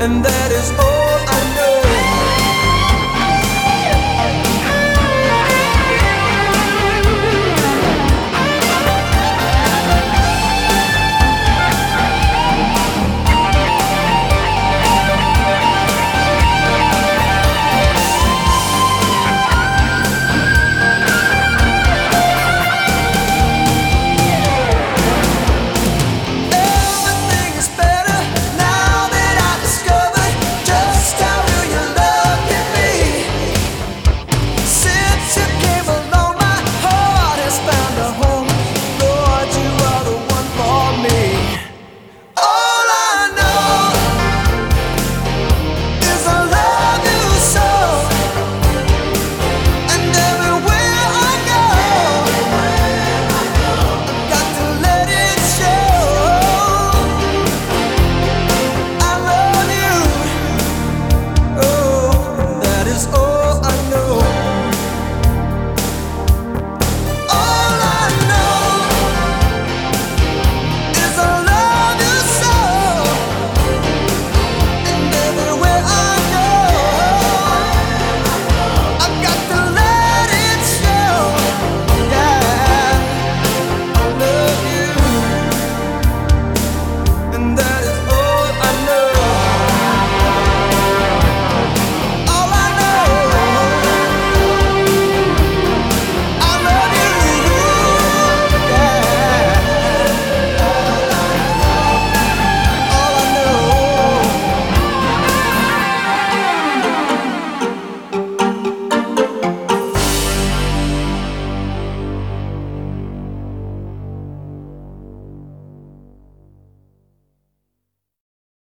and then